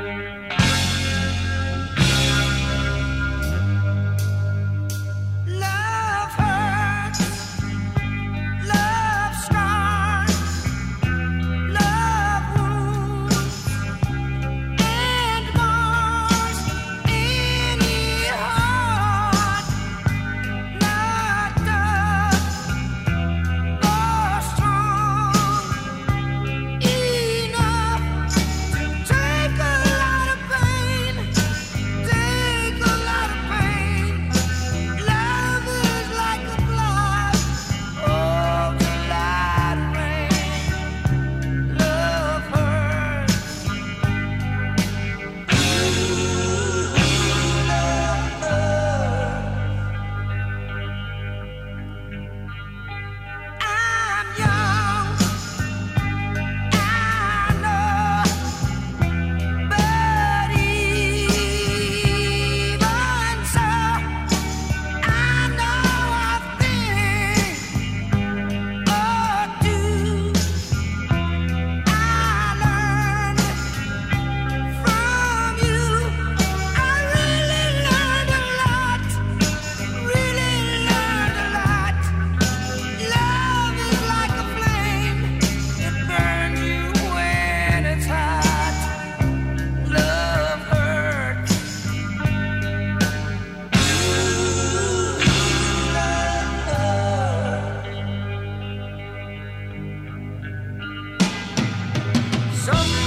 Música Some